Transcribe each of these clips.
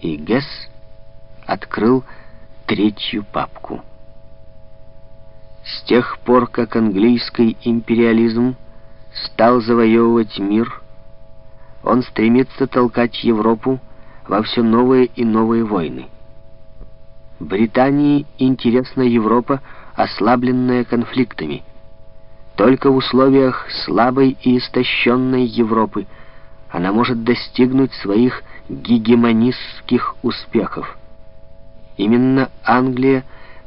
И Гесс открыл третью папку. С тех пор, как английский империализм стал завоевывать мир, он стремится толкать Европу во все новые и новые войны. Британии интересна Европа, ослабленная конфликтами. Только в условиях слабой и истощенной Европы она может достигнуть своих гегемонистских успехов. Именно Англия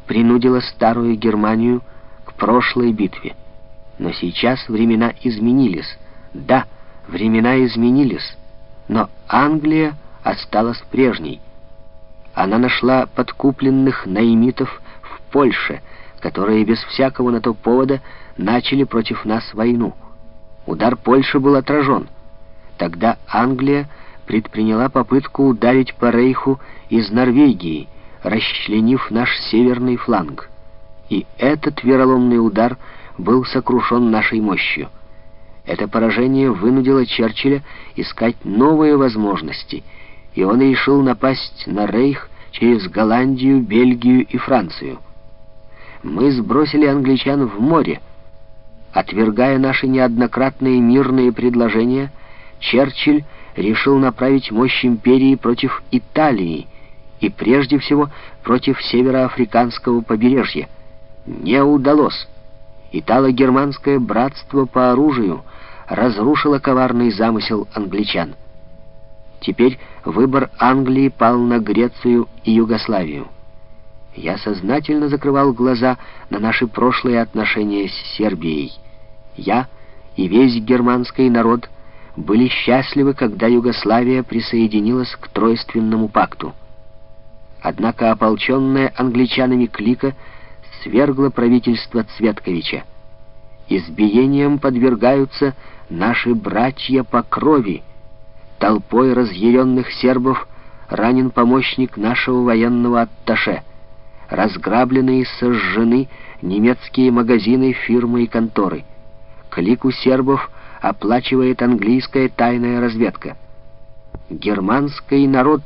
принудила старую Германию к прошлой битве. Но сейчас времена изменились. Да, времена изменились, но Англия осталась прежней. Она нашла подкупленных наимитов в Польше, которые без всякого на то повода начали против нас войну. Удар Польши был отражен. Тогда Англия предприняла попытку ударить по Рейху из Норвегии, расчленив наш северный фланг. И этот вероломный удар был сокрушен нашей мощью. Это поражение вынудило Черчилля искать новые возможности, и он решил напасть на Рейх через Голландию, Бельгию и Францию. Мы сбросили англичан в море. Отвергая наши неоднократные мирные предложения, Черчилль решил направить мощь империи против Италии и прежде всего против североафриканского побережья. Не удалось. Итало-германское братство по оружию разрушило коварный замысел англичан. Теперь выбор Англии пал на Грецию и Югославию. Я сознательно закрывал глаза на наши прошлые отношения с Сербией. Я и весь германский народ были счастливы, когда Югославия присоединилась к Тройственному пакту. Однако ополченная англичанами клика свергла правительство Цветковича. Избиением подвергаются наши братья по крови. Толпой разъяренных сербов ранен помощник нашего военного атташе — разграблены и сожжены немецкие магазины, фирмы и конторы. Клику сербов оплачивает английская тайная разведка. Германский народ,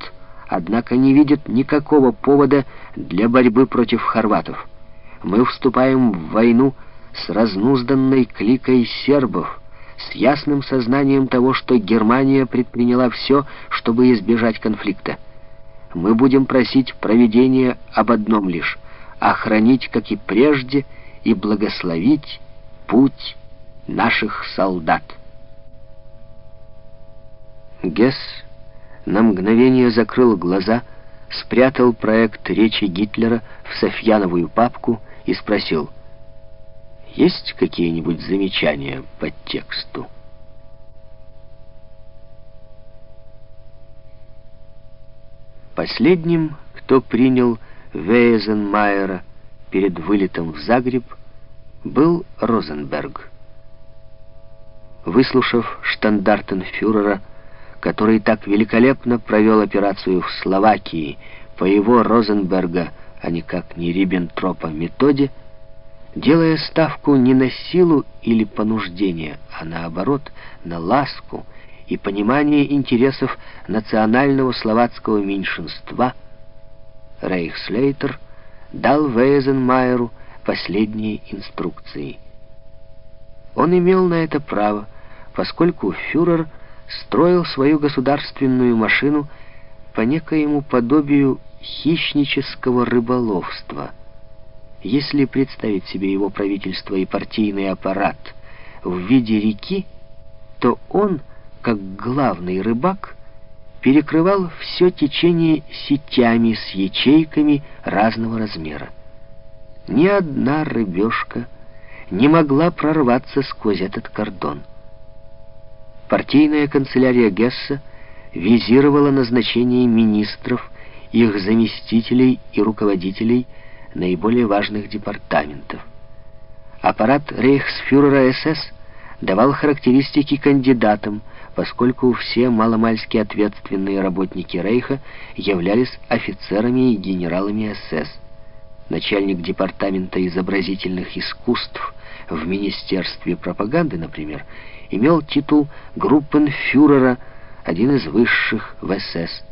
однако, не видит никакого повода для борьбы против хорватов. Мы вступаем в войну с разнузданной кликой сербов, с ясным сознанием того, что Германия предприняла все, чтобы избежать конфликта мы будем просить проведения об одном лишь — охранить, как и прежде, и благословить путь наших солдат. Гесс на мгновение закрыл глаза, спрятал проект речи Гитлера в Софьяновую папку и спросил, «Есть какие-нибудь замечания по тексту?» Последним, кто принял Вейзенмайера перед вылетом в Загреб, был Розенберг. Выслушав штандартенфюрера, который так великолепно провел операцию в Словакии по его Розенберга, а никак не Риббентропа методе, делая ставку не на силу или понуждение, а наоборот, на ласку и понимание интересов национального словацкого меньшинства, Рейхслейтер дал Вейзенмайеру последние инструкции. Он имел на это право, поскольку фюрер строил свою государственную машину по некоему подобию хищнического рыболовства. Если представить себе его правительство и партийный аппарат в виде реки, то он — как главный рыбак, перекрывал все течение сетями с ячейками разного размера. Ни одна рыбешка не могла прорваться сквозь этот кордон. Партийная канцелярия Гесса визировала назначение министров, их заместителей и руководителей наиболее важных департаментов. Аппарат рейхсфюрера СС давал характеристики кандидатам, поскольку все маломальски ответственные работники Рейха являлись офицерами и генералами СС. Начальник департамента изобразительных искусств в Министерстве пропаганды, например, имел титул группенфюрера, один из высших в СС.